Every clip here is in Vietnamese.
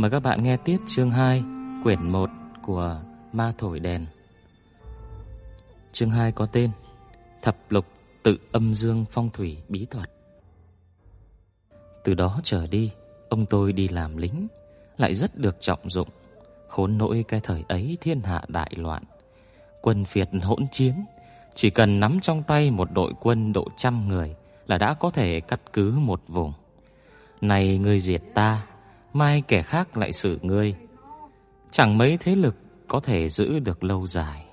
Mời các bạn nghe tiếp chương 2, quyển 1 của Ma thổi đèn. Chương 2 có tên Thập lục tự âm dương phong thủy bí thuật. Từ đó trở đi, ông tôi đi làm lính lại rất được trọng dụng. Khốn nỗi cái thời ấy thiên hạ đại loạn, quân phiệt hỗn chiến, chỉ cần nắm trong tay một đội quân độ trăm người là đã có thể cắt cứ một vùng. Này người diệt ta, mai kẻ khác lại xử ngươi. Chẳng mấy thế lực có thể giữ được lâu dài.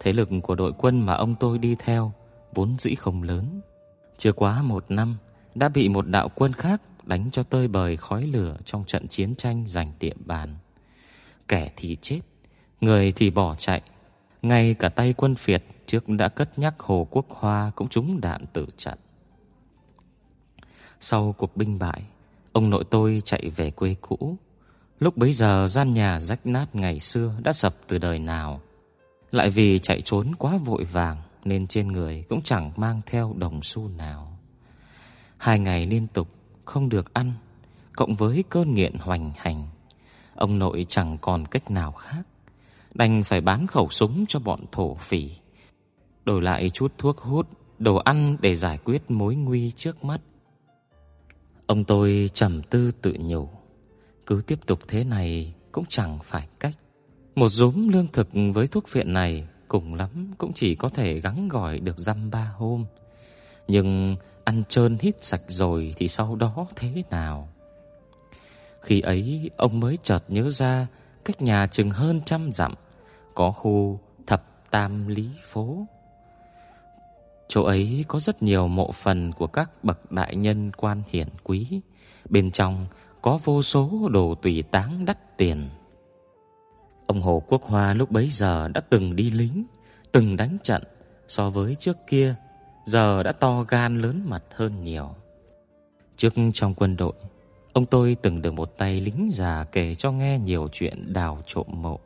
Thế lực của đội quân mà ông tôi đi theo vốn dĩ không lớn, chưa quá một năm đã bị một đạo quân khác đánh cho tơi bời khói lửa trong trận chiến tranh giành địa bàn. Kẻ thì chết, người thì bỏ chạy, ngay cả tay quân phiệt trước đã cất nhắc Hồ Quốc Hoa cũng trúng đạn tử trận. Sau cuộc binh bại, Ông nội tôi chạy về quê cũ. Lúc bấy giờ gian nhà rách nát ngày xưa đã sập từ đời nào. Lại vì chạy trốn quá vội vàng nên trên người cũng chẳng mang theo đồng xu nào. Hai ngày liên tục không được ăn, cộng với cơn nghiện hoành hành, ông nội chẳng còn cách nào khác, đành phải bán khẩu súng cho bọn thổ phỉ, đổi lại chút thuốc hút, đồ ăn để giải quyết mối nguy trước mắt. Ông tôi trầm tư tự nhủ, cứ tiếp tục thế này cũng chẳng phải cách. Một rúm lương thực với thuốc viện này cùng lắm cũng chỉ có thể gắng gỏi được dăm ba hôm. Nhưng ăn trơn hít sạch rồi thì sau đó thế nào? Khi ấy ông mới chợt nhớ ra cách nhà chừng hơn trăm dặm có khu thập tam lý phố. Chỗ ấy có rất nhiều mộ phần của các bậc đại nhân quan hiển quý, bên trong có vô số đồ tùy táng đắt tiền. Ông Hồ Quốc Hoa lúc bấy giờ đã từng đi lính, từng đánh trận, so với trước kia giờ đã to gan lớn mật hơn nhiều. Trước trong quân đội, ông tôi từng được một tay lính già kể cho nghe nhiều chuyện đào trộm mộ.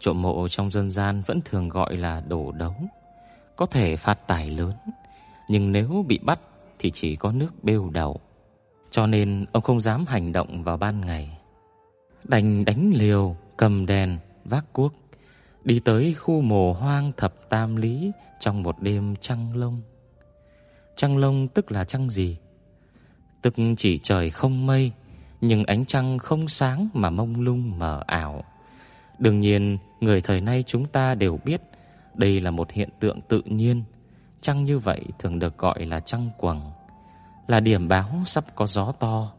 Trộm mộ trong dân gian vẫn thường gọi là đổ đấu có thể phát tài lớn, nhưng nếu bị bắt thì chỉ có nước bêu đầu. Cho nên ông không dám hành động vào ban ngày. Đành đánh liều, cầm đèn, vác cuốc, đi tới khu mồ hoang thập tam lý trong một đêm trăng lông. Trăng lông tức là trăng gì? Tức chỉ trời không mây, nhưng ánh trăng không sáng mà mông lung mờ ảo. Đương nhiên, người thời nay chúng ta đều biết đây là một hiện tượng tự nhiên, trăng như vậy thường được gọi là trăng quầng, là điểm báo sắp có gió to.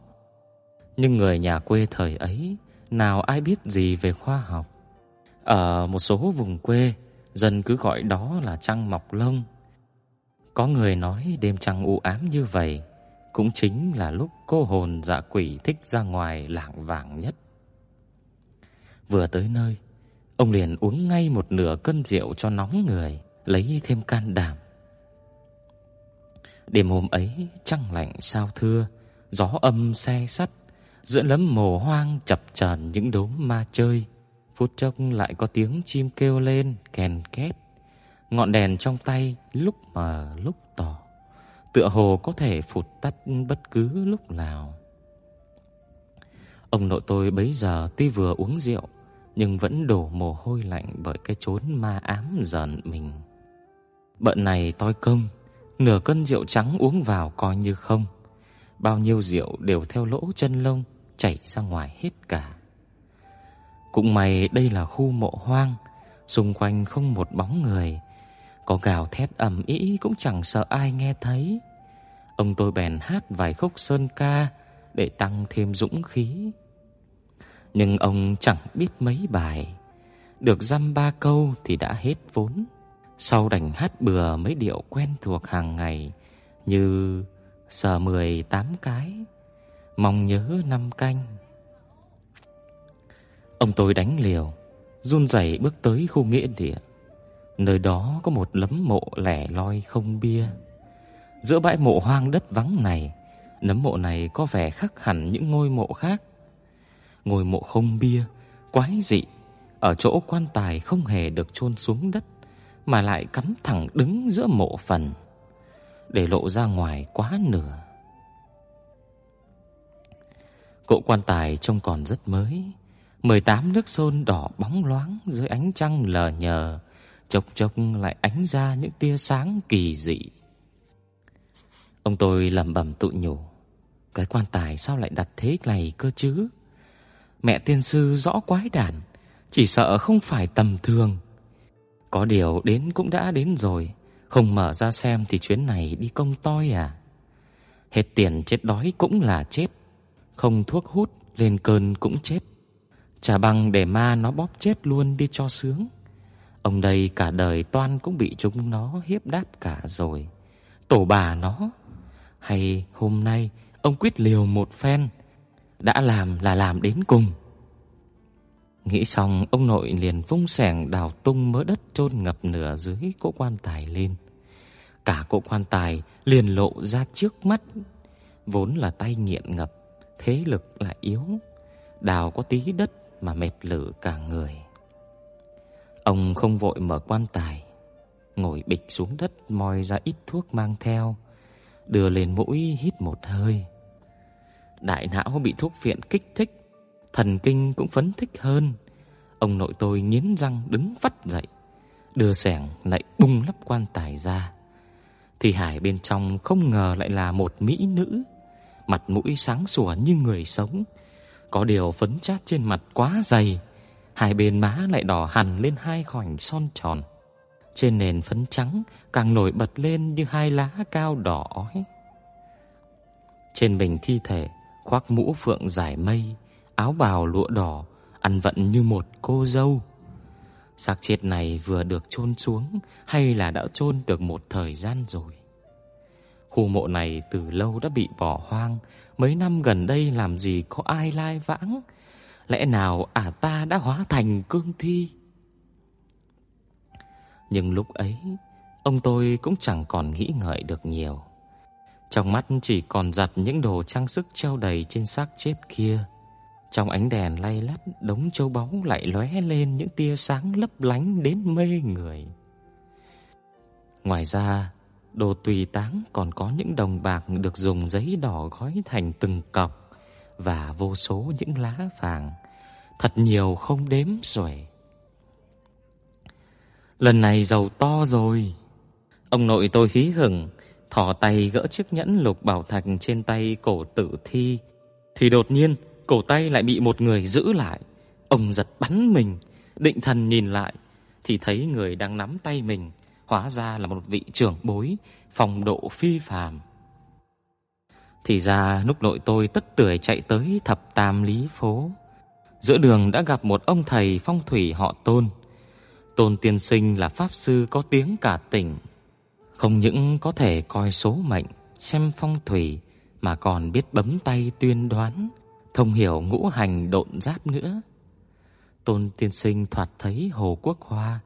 Nhưng người nhà quê thời ấy nào ai biết gì về khoa học. Ở một số vùng quê, dân cứ gọi đó là trăng mọc lông. Có người nói đêm trăng u ám như vậy cũng chính là lúc cô hồn dạ quỷ thích ra ngoài lảng vảng nhất. Vừa tới nơi, Ông liền uống ngay một nửa cân rượu cho nóng người, lấy thêm can đảm. Đêm hôm ấy trăng lạnh sao thưa, gió âm xe sắt, giữa lấm mồ hoang chập chờn những đốm ma chơi. Phút chốc lại có tiếng chim kêu lên kèn két. Ngọn đèn trong tay lúc mờ lúc tỏ, tựa hồ có thể phụt tắt bất cứ lúc nào. Ông nội tôi bấy giờ tuy vừa uống rượu nhưng vẫn đổ mồ hôi lạnh bởi cái chốn ma ám giận mình. Bận này toi công, nửa cân rượu trắng uống vào coi như không. Bao nhiêu rượu đều theo lỗ chân lông chảy ra ngoài hết cả. Cũng may đây là khu mộ hoang, xung quanh không một bóng người, có gào thét ầm ĩ cũng chẳng sợ ai nghe thấy. Ông tôi bèn hát vài khúc sơn ca để tăng thêm dũng khí. Nhưng ông chẳng biết mấy bài Được dăm ba câu thì đã hết vốn Sau đành hát bừa mấy điệu quen thuộc hàng ngày Như sờ mười tám cái mong nhớ năm canh. Ông tôi đánh liều, run rẩy bước tới khu nghĩa địa. Nơi đó có một lấm mộ lẻ loi không bia. Giữa bãi mộ hoang đất vắng này, nấm mộ này có vẻ khác hẳn những ngôi mộ khác. Ngôi mộ không bia, quái dị, ở chỗ quan tài không hề được chôn xuống đất mà lại cắm thẳng đứng giữa mộ phần, để lộ ra ngoài quá nửa. Cỗ quan tài trông còn rất mới, 18 nước sơn đỏ bóng loáng dưới ánh trăng lờ nhờ, chốc chốc lại ánh ra những tia sáng kỳ dị. Ông tôi lẩm bẩm tự nhủ, cái quan tài sao lại đặt thế này cơ chứ? Mẹ tiên sư rõ quái đản, chỉ sợ không phải tầm thường. Có điều đến cũng đã đến rồi, không mở ra xem thì chuyến này đi công toi à. Hết tiền chết đói cũng là chết, không thuốc hút lên cơn cũng chết. trà bằng để ma nó bóp chết luôn đi cho sướng. Ông đây cả đời toan cũng bị chúng nó hiếp đáp cả rồi. Tổ bà nó hay hôm nay ông quyết liều một phen, đã làm là làm đến cùng. Nghĩ xong, ông nội liền vung xẻng đào tung mớ đất chôn ngập nửa dưới cỗ quan tài lên. Cả cỗ quan tài liền lộ ra trước mắt, vốn là tay nghiện ngập, thế lực lại yếu, đào có tí đất mà mệt lử cả người. Ông không vội mở quan tài, ngồi bịch xuống đất moi ra ít thuốc mang theo, đưa lên mũi hít một hơi. Đại não bị thuốc phiện kích thích, thần kinh cũng phấn thích hơn. Ông nội tôi nghiến răng đứng vắt dậy, đưa xẻng lại bung lắp quan tài ra. Thì hải bên trong không ngờ lại là một mỹ nữ, mặt mũi sáng sủa như người sống, có điều phấn chát trên mặt quá dày, hai bên má lại đỏ hằn lên hai khoảnh son tròn. Trên nền phấn trắng càng nổi bật lên như hai lá cao đỏ ói. Trên bình thi thể khoác mũ phượng dài mây, áo bào lụa đỏ, ăn vận như một cô dâu. Xác chết này vừa được chôn xuống hay là đã chôn được một thời gian rồi? Khu mộ này từ lâu đã bị bỏ hoang, mấy năm gần đây làm gì có ai lai vãng, lẽ nào ả ta đã hóa thành cương thi? Nhưng lúc ấy, ông tôi cũng chẳng còn nghĩ ngợi được nhiều. Trong mắt chỉ còn giặt những đồ trang sức treo đầy trên xác chết kia. Trong ánh đèn lay lắt, đống châu báu lại lóe lên những tia sáng lấp lánh đến mê người. Ngoài ra, đồ tùy táng còn có những đồng bạc được dùng giấy đỏ gói thành từng cọc và vô số những lá vàng, thật nhiều không đếm xuể. Lần này giàu to rồi. Ông nội tôi hí hửng, thò tay gỡ chiếc nhẫn lục bảo thạch trên tay cổ tử thi, thì đột nhiên cổ tay lại bị một người giữ lại. Ông giật bắn mình, định thần nhìn lại thì thấy người đang nắm tay mình, hóa ra là một vị trưởng bối, phong độ phi phàm. Thì ra lúc nội tôi tất tưởi chạy tới thập tam lý phố. Giữa đường đã gặp một ông thầy phong thủy họ Tôn. Tôn tiên sinh là pháp sư có tiếng cả tỉnh. Không những có thể coi số mệnh, xem phong thủy mà còn biết bấm tay tuyên đoán, thông hiểu ngũ hành độn giáp nữa. Tôn tiên sinh thoạt thấy Hồ Quốc Hoa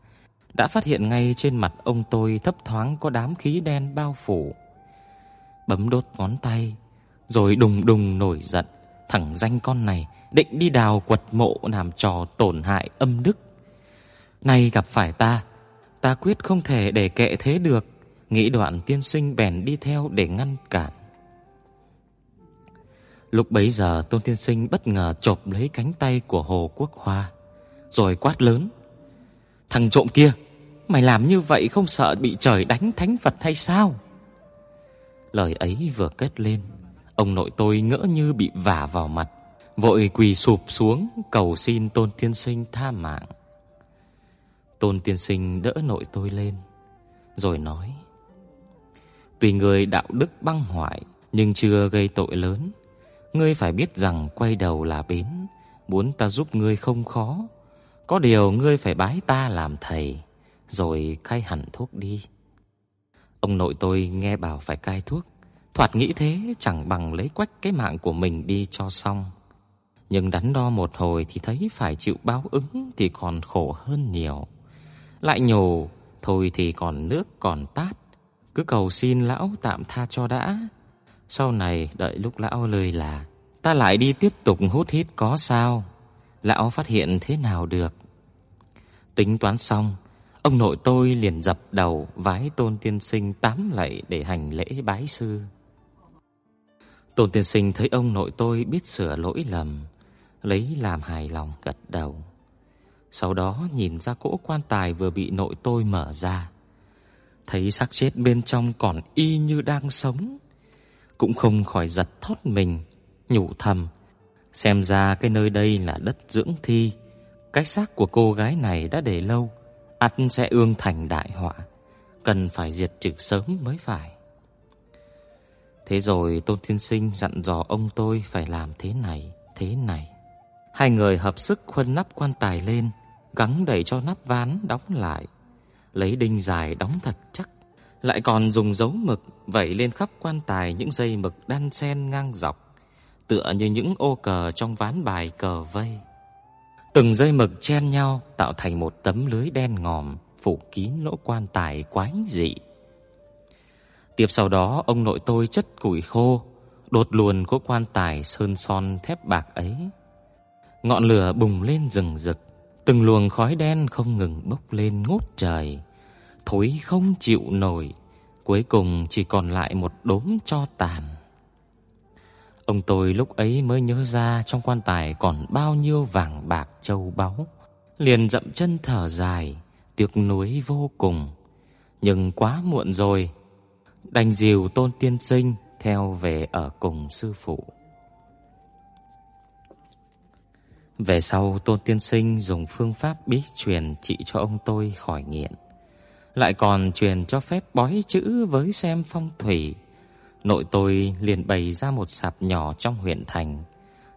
đã phát hiện ngay trên mặt ông tôi thấp thoáng có đám khí đen bao phủ. Bấm đốt ngón tay, rồi đùng đùng nổi giận, thẳng danh con này định đi đào quật mộ làm trò tổn hại âm đức. Nay gặp phải ta, ta quyết không thể để kệ thế được, nghĩ đoạn tiên sinh bèn đi theo để ngăn cản. Lúc bấy giờ Tôn Tiên Sinh bất ngờ chộp lấy cánh tay của Hồ Quốc Hoa, rồi quát lớn: "Thằng trộm kia, mày làm như vậy không sợ bị trời đánh thánh Phật hay sao?" Lời ấy vừa kết lên, ông nội tôi ngỡ như bị vả vào mặt, vội quỳ sụp xuống cầu xin Tôn Tiên Sinh tha mạng. Tôn Tiên Sinh đỡ nội tôi lên, rồi nói: "Tuy người đạo đức băng hoại, nhưng chưa gây tội lớn." Ngươi phải biết rằng quay đầu là bến, muốn ta giúp ngươi không khó. Có điều ngươi phải bái ta làm thầy, rồi cai hẳn thuốc đi. Ông nội tôi nghe bảo phải cai thuốc, Thoạt nghĩ thế chẳng bằng lấy quách cái mạng của mình đi cho xong. Nhưng đắn đo một hồi thì thấy phải chịu báo ứng thì còn khổ hơn nhiều. Lại nhổ, thôi thì còn nước còn tát, cứ cầu xin lão tạm tha cho đã. Sau này đợi lúc lão lời là ta lại đi tiếp tục hút hít có sao? Lão phát hiện thế nào được? Tính toán xong, ông nội tôi liền dập đầu vái Tôn tiên sinh tám lạy để hành lễ bái sư. Tôn tiên sinh thấy ông nội tôi biết sửa lỗi lầm, lấy làm hài lòng gật đầu. Sau đó nhìn ra cỗ quan tài vừa bị nội tôi mở ra, thấy xác chết bên trong còn y như đang sống, cũng không khỏi giật thót mình, nhủ thầm, xem ra cái nơi đây là đất dưỡng thi, cái xác của cô gái này đã để lâu, ắt sẽ ương thành đại họa, cần phải diệt trừ sớm mới phải. Thế rồi Tôn Thiên Sinh dặn dò ông tôi phải làm thế này, thế này. Hai người hợp sức khuân nắp quan tài lên, gắng đẩy cho nắp ván đóng lại, lấy đinh dài đóng thật chắc, lại còn dùng dấu mực vẩy lên khắp quan tài những dây mực đan xen ngang dọc, tựa như những ô cờ trong ván bài cờ vây. Từng dây mực chen nhau tạo thành một tấm lưới đen ngòm phủ kín lỗ quan tài quái dị. Tiếp sau đó ông nội tôi chất củi khô, đốt luôn cố quan tài sơn son thép bạc ấy. Ngọn lửa bùng lên rừng rực, từng luồng khói đen không ngừng bốc lên ngút trời, thối không chịu nổi, cuối cùng chỉ còn lại một đốm tro tàn. Ông tôi lúc ấy mới nhớ ra trong quan tài còn bao nhiêu vàng bạc châu báu, liền dậm chân thở dài, tiếc nuối vô cùng. Nhưng quá muộn rồi, đành dìu Tôn Tiên Sinh theo về ở cùng sư phụ. Về sau Tôn Tiên Sinh dùng phương pháp bí truyền trị cho ông tôi khỏi nghiện. Lại còn truyền cho phép bói chữ với xem phong thủy. Nội tôi liền bày ra một sạp nhỏ trong huyện thành,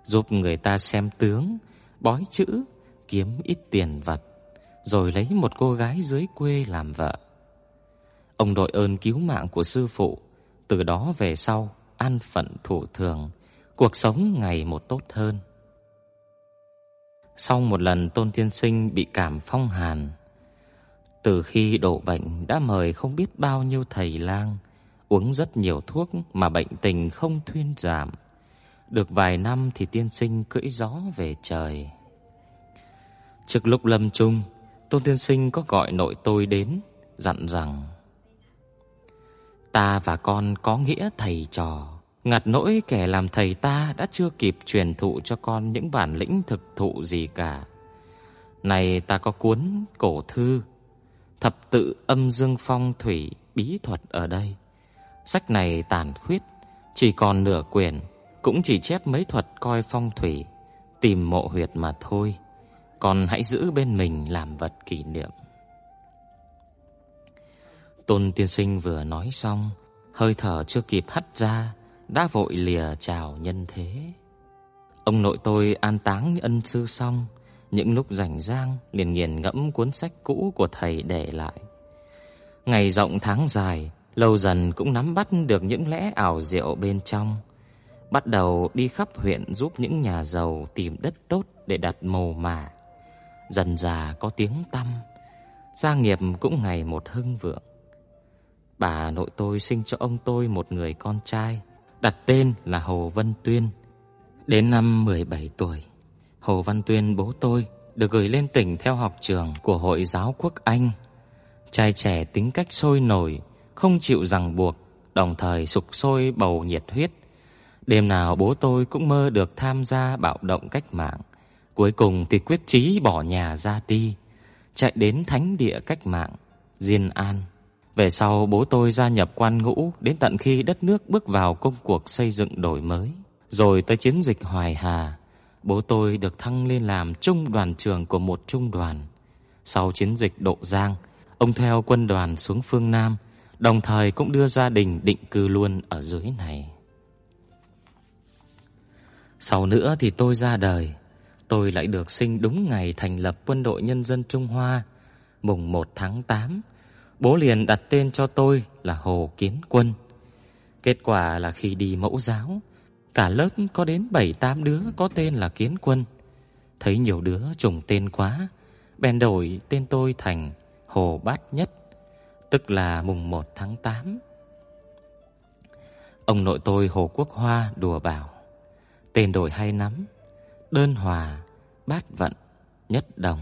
giúp người ta xem tướng, bói chữ, kiếm ít tiền vật, rồi lấy một cô gái dưới quê làm vợ. Ông đội ơn cứu mạng của sư phụ, từ đó về sau an phận thủ thường, cuộc sống ngày một tốt hơn. Sau một lần Tôn Tiên Sinh bị cảm phong hàn, từ khi đổ bệnh đã mời không biết bao nhiêu thầy lang, uống rất nhiều thuốc mà bệnh tình không thuyên giảm. Được vài năm thì tiên sinh cưỡi gió về trời. Trước lúc lâm chung, Tôn tiên sinh có gọi nội tôi đến, dặn rằng: Ta và con có nghĩa thầy trò, ngặt nỗi kẻ làm thầy ta đã chưa kịp truyền thụ cho con những bản lĩnh thực thụ gì cả. Này ta có cuốn cổ thư Thập tự âm dương phong thủy bí thuật ở đây. Sách này tàn khuyết, chỉ còn nửa quyển, cũng chỉ chép mấy thuật coi phong thủy, tìm mộ huyệt mà thôi. Còn hãy giữ bên mình làm vật kỷ niệm. Tôn tiên sinh vừa nói xong, hơi thở chưa kịp hắt ra, đã vội lìa chào nhân thế. Ông nội tôi an táng ân sư xong, những lúc rảnh rang liền nghiền ngẫm cuốn sách cũ của thầy để lại. Ngày rộng tháng dài, lâu dần cũng nắm bắt được những lẽ ảo diệu bên trong. Bắt đầu đi khắp huyện giúp những nhà giàu tìm đất tốt để đặt mồ mả. Dần già có tiếng tăm, gia nghiệp cũng ngày một hưng vượng. Bà nội tôi sinh cho ông tôi một người con trai, đặt tên là Hồ văn Tuyên. Đến năm 17 tuổi, Hồ Văn Tuyên bố tôi được gửi lên tỉnh theo học trường của Hội giáo quốc Anh. Trai trẻ tính cách sôi nổi, không chịu ràng buộc, đồng thời sục sôi bầu nhiệt huyết. Đêm nào bố tôi cũng mơ được tham gia bạo động cách mạng, cuối cùng thì quyết chí bỏ nhà ra đi, chạy đến thánh địa cách mạng Diên An. Về sau bố tôi gia nhập quan ngũ đến tận khi đất nước bước vào công cuộc xây dựng đổi mới, rồi tới chiến dịch Hoài Hà bố tôi được thăng lên làm trung đoàn trưởng của một trung đoàn. Sau chiến dịch Độ Giang, ông theo quân đoàn xuống phương Nam, đồng thời cũng đưa gia đình định cư luôn ở dưới này. Sau nữa thì tôi ra đời, tôi lại được sinh đúng ngày thành lập Quân đội Nhân dân Trung Hoa, mùng 1 tháng 8. Bố liền đặt tên cho tôi là Hồ Kiến Quân. Kết quả là khi đi mẫu giáo, cả lớp có đến 7-8 đứa có tên là Kiến Quân. Thấy nhiều đứa trùng tên quá, bèn đổi tên tôi thành Hồ Bát Nhất, tức là mùng 1 tháng 8. Ông nội tôi Hồ Quốc Hoa đùa bảo, tên đổi hay lắm, đơn hòa, bát vận, nhất đồng.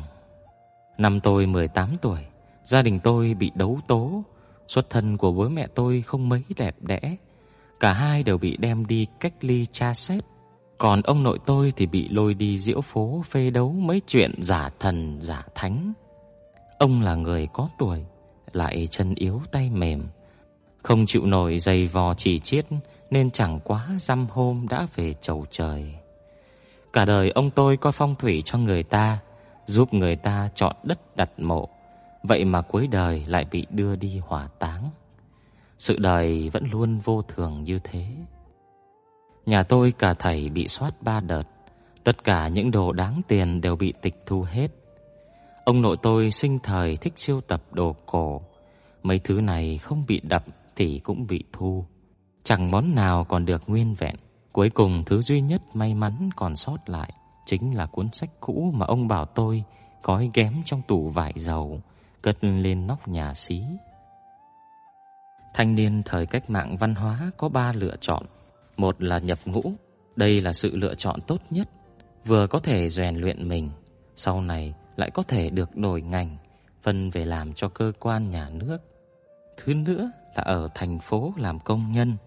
Năm tôi 18 tuổi, gia đình tôi bị đấu tố, xuất thân của bố mẹ tôi không mấy đẹp đẽ, cả hai đều bị đem đi cách ly tra xét. Còn ông nội tôi thì bị lôi đi diễu phố phê đấu mấy chuyện giả thần giả thánh. Ông là người có tuổi, lại chân yếu tay mềm, không chịu nổi giày vò chỉ chiết nên chẳng quá dăm hôm đã về chầu trời. Cả đời ông tôi coi phong thủy cho người ta, giúp người ta chọn đất đặt mộ, vậy mà cuối đời lại bị đưa đi hỏa táng. Sự đời vẫn luôn vô thường như thế. Nhà tôi cả thầy bị soát ba đợt, tất cả những đồ đáng tiền đều bị tịch thu hết. Ông nội tôi sinh thời thích siêu tập đồ cổ, mấy thứ này không bị đập thì cũng bị thu, chẳng món nào còn được nguyên vẹn. Cuối cùng thứ duy nhất may mắn còn sót lại chính là cuốn sách cũ mà ông bảo tôi gói ghém trong tủ vải dầu, cất lên nóc nhà xí. Thanh niên thời cách mạng văn hóa có ba lựa chọn. Một là nhập ngũ, đây là sự lựa chọn tốt nhất, vừa có thể rèn luyện mình, sau này lại có thể được đổi ngành, phân về làm cho cơ quan nhà nước. Thứ nữa là ở thành phố làm công nhân,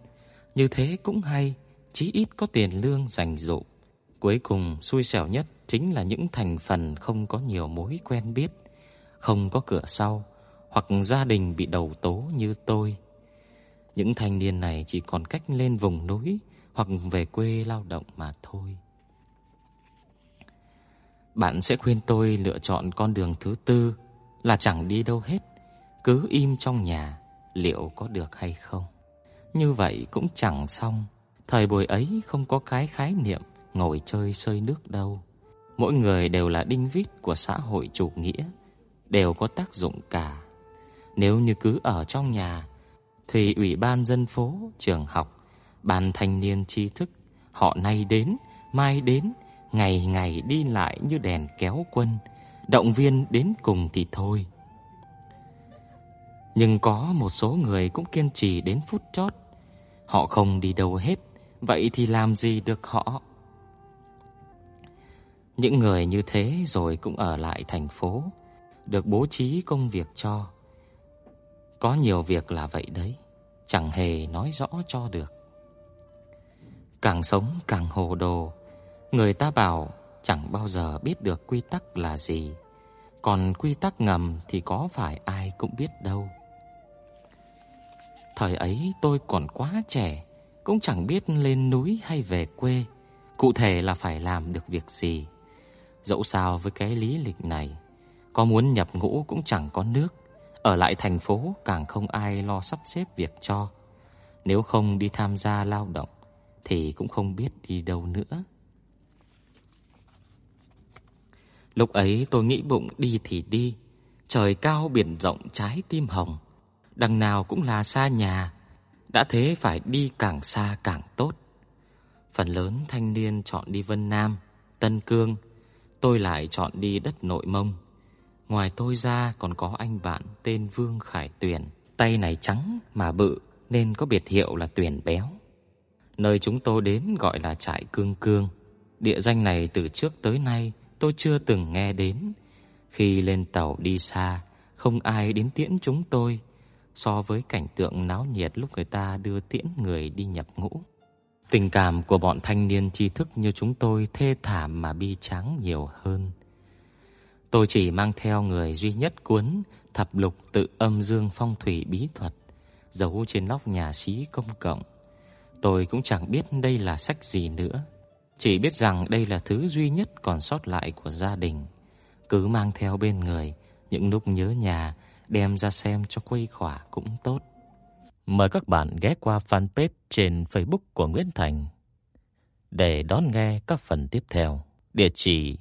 như thế cũng hay, chí ít có tiền lương dành dụm. Cuối cùng xui xẻo nhất chính là những thành phần không có nhiều mối quen biết, không có cửa sau, hoặc gia đình bị đầu tố như tôi. Những thanh niên này chỉ còn cách lên vùng núi hoặc về quê lao động mà thôi. Bạn sẽ khuyên tôi lựa chọn con đường thứ tư là chẳng đi đâu hết, cứ im trong nhà, liệu có được hay không? Như vậy cũng chẳng xong, thời buổi ấy không có cái khái niệm ngồi chơi sơi nước đâu. Mỗi người đều là đinh vít của xã hội chủ nghĩa, đều có tác dụng cả. Nếu như cứ ở trong nhà thì ủy ban dân phố, trường học, ban thanh niên tri thức họ nay đến, mai đến, ngày ngày đi lại như đèn kéo quân, động viên đến cùng thì thôi. Nhưng có một số người cũng kiên trì đến phút chót. Họ không đi đâu hết, vậy thì làm gì được họ? Những người như thế rồi cũng ở lại thành phố, được bố trí công việc cho. Có nhiều việc là vậy đấy, chẳng hề nói rõ cho được. Càng sống càng hồ đồ, người ta bảo chẳng bao giờ biết được quy tắc là gì, còn quy tắc ngầm thì có phải ai cũng biết đâu. Thời ấy tôi còn quá trẻ, cũng chẳng biết lên núi hay về quê, cụ thể là phải làm được việc gì. Dẫu sao với cái lý lịch này, có muốn nhập ngũ cũng chẳng có nước, ở lại thành phố càng không ai lo sắp xếp việc cho. Nếu không đi tham gia lao động thì cũng không biết đi đâu nữa. Lúc ấy tôi nghĩ bụng đi thì đi, trời cao biển rộng trái tim hồng, đằng nào cũng là xa nhà, đã thế phải đi càng xa càng tốt. Phần lớn thanh niên chọn đi Vân Nam, Tân Cương, tôi lại chọn đi đất nội Mông. Ngoài tôi ra còn có anh bạn tên Vương Khải Tuyền, tay này trắng mà bự nên có biệt hiệu là Tuyền béo. Nơi chúng tôi đến gọi là trại Cương Cương. Địa danh này từ trước tới nay tôi chưa từng nghe đến. Khi lên tàu đi xa, không ai đến tiễn chúng tôi so với cảnh tượng náo nhiệt lúc người ta đưa tiễn người đi nhập ngũ. Tình cảm của bọn thanh niên tri thức như chúng tôi thê thảm mà bi tráng nhiều hơn. Tôi chỉ mang theo người duy nhất cuốn Thập lục tự âm dương phong thủy bí thuật giấu trên nóc nhà xí công cộng. Tôi cũng chẳng biết đây là sách gì nữa, chỉ biết rằng đây là thứ duy nhất còn sót lại của gia đình. Cứ mang theo bên người, những lúc nhớ nhà đem ra xem cho quây khỏa cũng tốt. Mời các bạn ghé qua fanpage trên Facebook của Nguyễn Thành để đón nghe các phần tiếp theo. Địa chỉ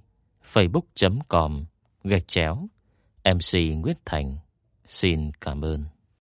facebook.com gạch chéo MC Nguyễn Thành. Xin cảm ơn.